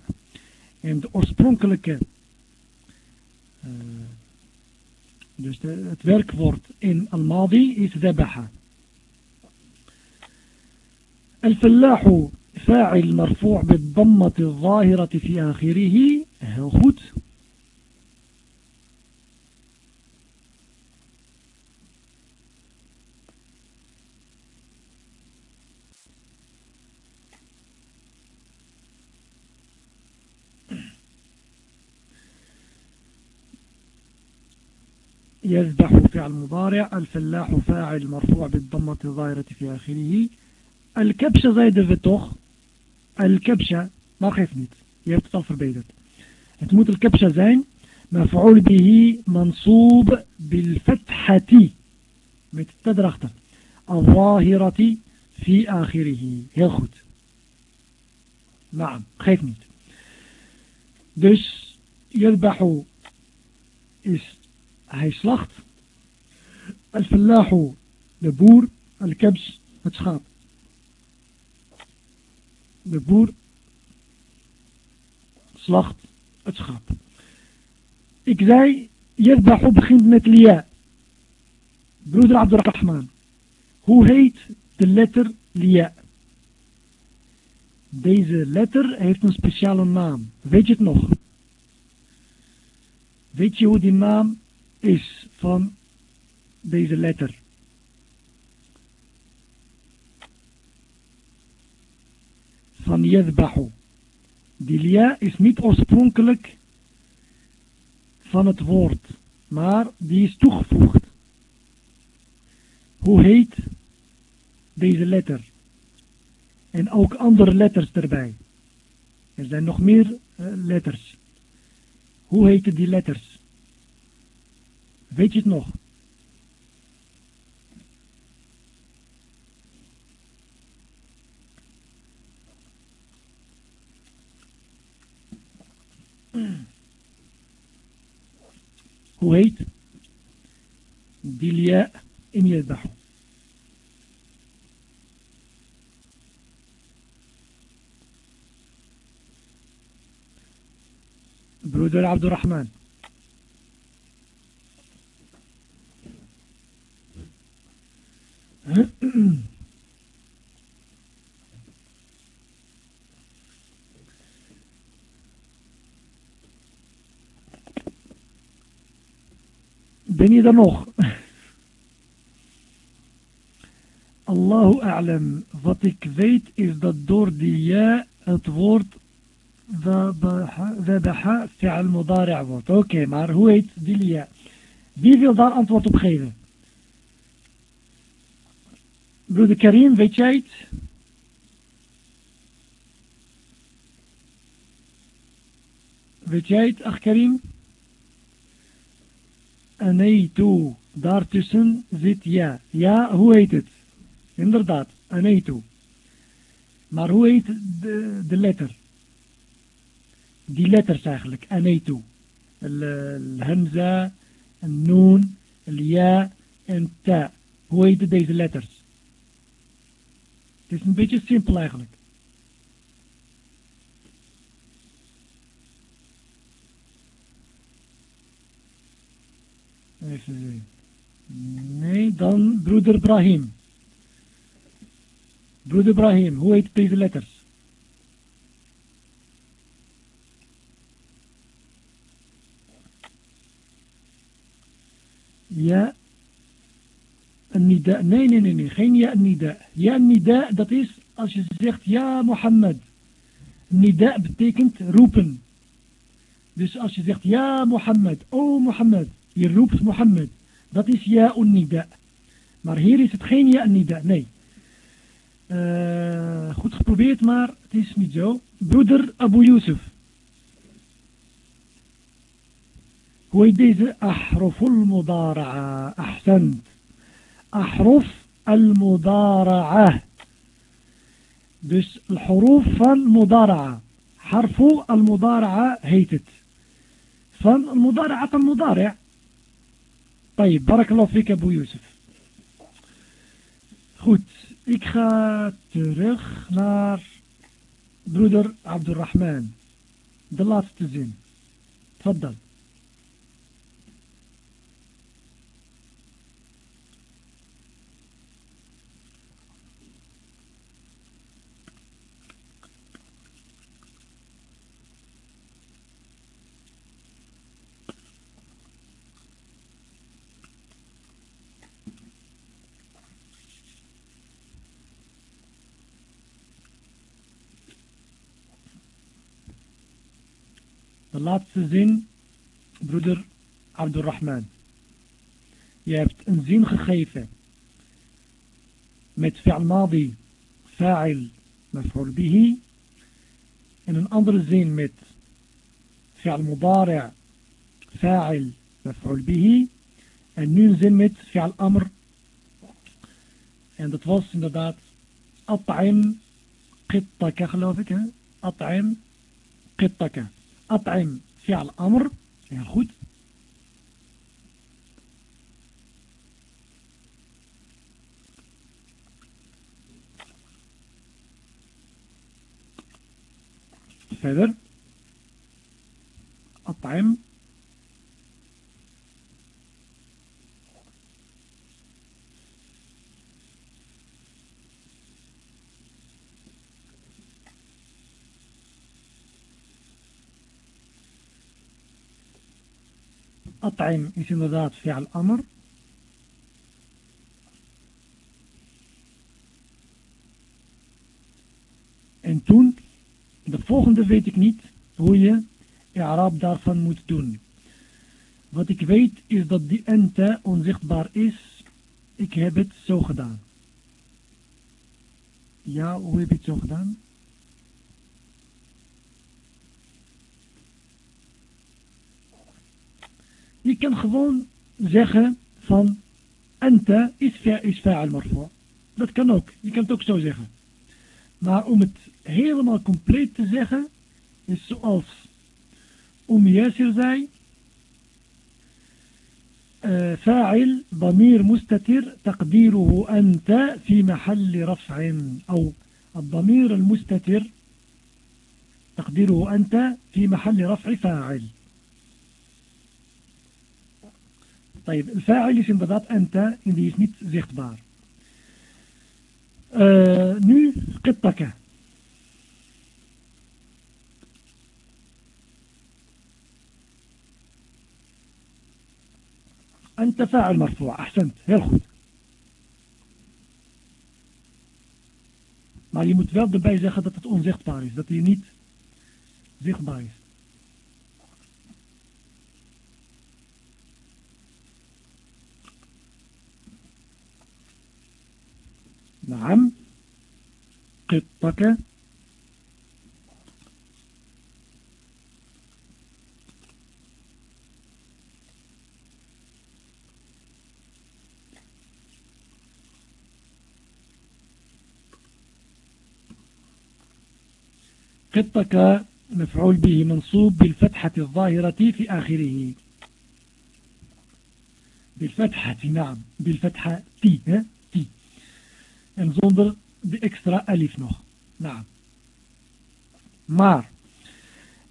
En de oorspronkelijke, eh, dus het werkwoord in al-madi is zabaha. Al-fallahu فاعل مرفوع بالضمة الظاهرة في آخره heel يذبح فعل مضارع الفلاح فاعل مرفوع بالضمة الظاهرة في آخره. الكبش zeiden we toch Al-Kabsha, maar geeft niet. Je hebt het al verbeterd. Het moet Al-Kabsha zijn. مفعول به منصوب بالفتحة met het erachter الظاهرة في آخره heel goed naam geeft niet dus يذبح is hij slacht الفلاح de boer الكبش het schaap de boer slacht het schaap. Ik zei, Yadbahu begint met Lia. Broeder Abdurrahman. Hoe heet de letter Lia? Deze letter heeft een speciale naam. Weet je het nog? Weet je hoe die naam is van deze letter? Van yadbahu. Die lia is niet oorspronkelijk van het woord, maar die is toegevoegd. Hoe heet deze letter? En ook andere letters erbij. Er zijn nog meer uh, letters. Hoe heten die letters? Weet je het nog? كويت بالياء إن يذبحوا برودر عبد الرحمن. je dan nog? Allahu a'lam. Wat ik weet is dat door die ja het woord dhabaha fi'al mudari' wordt. Oké, maar hoe heet die ja? Wie wil daar antwoord op geven? Broeder Karim, weet jij het? Weet jij het, Ach Karim? Toe. Daartussen zit ja. Ja, hoe heet het? Inderdaad, toe. Maar hoe heet de, de letter? die letters eigenlijk, aneitu. Al-hamza, al-noon, al-ja en ta. Hoe heten deze letters? Het is een beetje simpel eigenlijk. Even. Nee, dan broeder Brahim. Broeder Brahim, hoe heet deze letters? Ja, nida. Nee, nee, nee, nee, geen ja nida. Ja nida, dat is als je zegt ja Mohammed. Nida betekent roepen. Dus als je zegt ja Mohammed, oh Mohammed, je roept Mohammed. Dat is ja nida. Maar hier is het geen ja nida, nee. Uh, goed geprobeerd, maar het is niet zo. Broeder Abu Yusuf. Hoe heet deze? Ahruf al-mudara'a. Ahsend. Ahruf al-mudara'a. Dus al-huruf van mudara'a. Harfu al-mudara'a heet het. Van al-mudara'a al-mudara'a. طيب بارك الله فيك أبو يوسف Goed, ik ga terug naar broeder Abdurrahman. De laatste zin. تفضل De laatste zin, broeder Abdurrahman. Je hebt een zin gegeven met fi'al fa'il, maf'ul bihi. En een andere zin met fi'al mudari' fa'il, maf'ul bihi. En nu een zin met fi'al amr. En dat was inderdaad at'im qittaka geloof ik hè. At'im qittaka. أطعم فعل أمر ياخد verder. أطعم At'im is inderdaad fi'al amr. En toen, de volgende weet ik niet hoe je Arab daarvan moet doen. Wat ik weet is dat die ente onzichtbaar is. Ik heb het zo gedaan. Ja, hoe heb je het zo gedaan? Je kan gewoon zeggen van ente is, is fa'al marfu'. Dat kan ook. Je kan het ook zo zeggen. Maar om het helemaal compleet te zeggen, is zoals Om Yasir zei, فاعل ضمير مستتر تقديره أنت في محل رفع أو الضمير المستتر تقديره أنت في محل رفع فاعل طيب الفاعل is inderdaad أنت en die is niet zichtbaar uh, nu قطك أنت فاعل مرفوع أحسنت heel goed maar je moet wel erbij zeggen dat het onzichtbaar is dat hij niet zichtbaar is نعم. قطك قطك مفعول به منصوب بالفتحة الظاهرة في آخره. بالفتحة نعم بالفتحة تي en zonder de extra alif nog. Nou. Maar,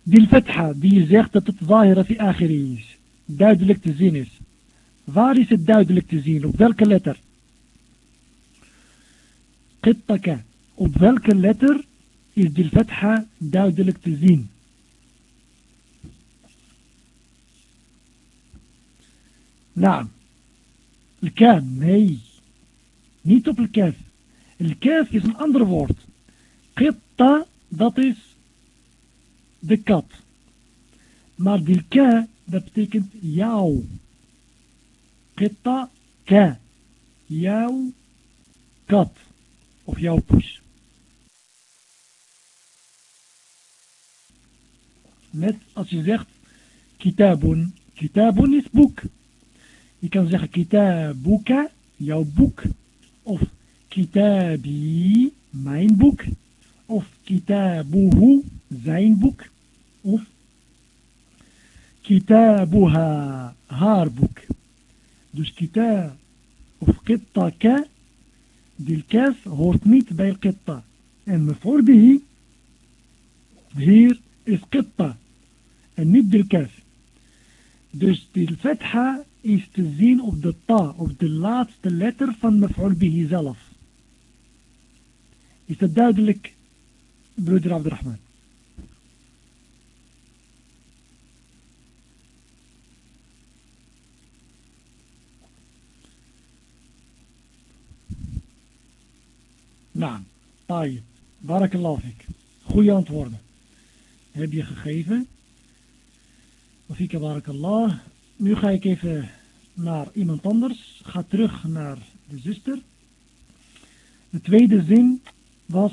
die fatha die zegt dat het zahira fi akhiri is, duidelijk te zien is. Waar is het duidelijk te zien? Op welke letter? Qittaka. Op welke letter is die fatha duidelijk te zien? Nou, الكاف nee niet op Al-kaf is een ander woord. Qitta, dat is de kat. Maar dilka, dat betekent jou. Qitta, ka. Jouw kat. Of jouw poes. Net als je zegt kitabun. Kitabun is boek. Je kan zeggen kitabuka, jouw boek. Of كتابي ماين بوك. أوف كتابه زين بوك. أوف كتابها هار بوك. دوش كتاب. أوف قطة ك. دي الكاف هورت ميت باي القطة. ان مفعول به. هير اس قطة. ان ميت الكاف دوش دي الفتحه is te zien op de ta, op de laatste letter van mevrouw Bihizalaf. Is dat duidelijk, broeder Abdurrahman? Nou, taai. Barakallahu fik. Goeie antwoorden. Heb je gegeven. Wafika barakallah. Nu ga ik even naar iemand anders. Ga terug naar de zuster. De tweede zin was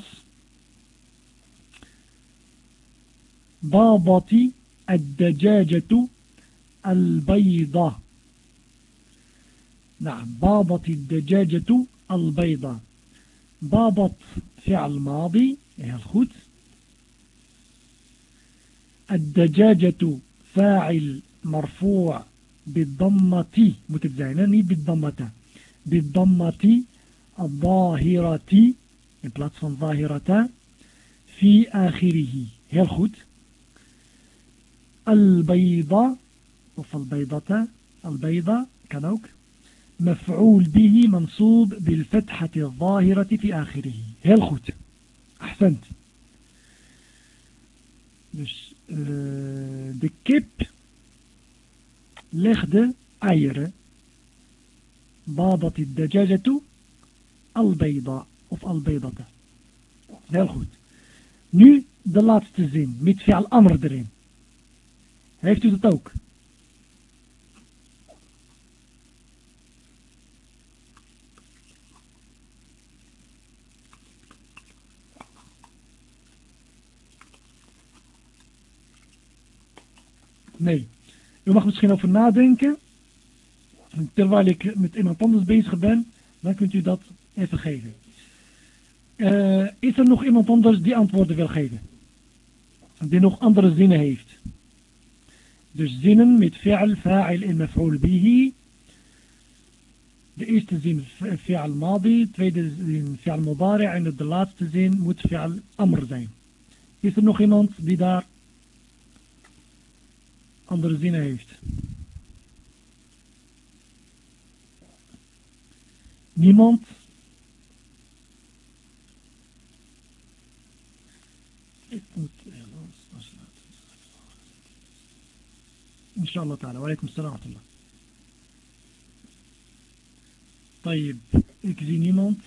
بابتي الدجاجة البيضة نعم بابت الدجاجة البيضة بابت فعل ماضي heel goed الدجاجة فاعل مرفوع بالضمة moet بالضمة بالضمة الظاهرة in plaats van zahirata fi akhirihi. Heel goed. Al-bayda of al-baydata al-bayda kan ook. مفعول به منصوب بالفتحة الظاهرة في آخره heel goed أحسنت dus uh, de kip legde eieren بابت الدجاجة البيضاء of al-baydata. Heel goed. Nu de laatste zin, met fi'al amr erin. Heeft u dat ook? Nee. U mag misschien over nadenken. Terwijl ik met iemand anders bezig ben, dan kunt u dat even geven. Uh, is er nog iemand anders die antwoorden wil geven? Die nog andere zinnen heeft? Dus zinnen met fi'al, fa'il en maf'ul bihi. De eerste zin fi'al madi, tweede zin fi'al mudari en de laatste zin moet fi'al amr zijn. Is er nog iemand die daar andere zinnen heeft? Niemand? ik moet helaas afsluiten. Inshallah ta'ala. Wa alaikum salam Tayyib, ik zie niemand.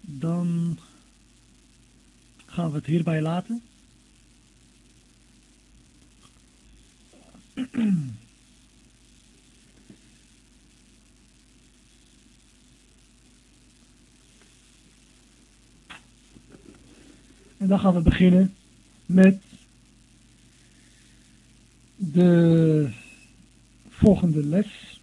Dan gaan we het hierbij laten. En dan gaan we beginnen met de volgende les.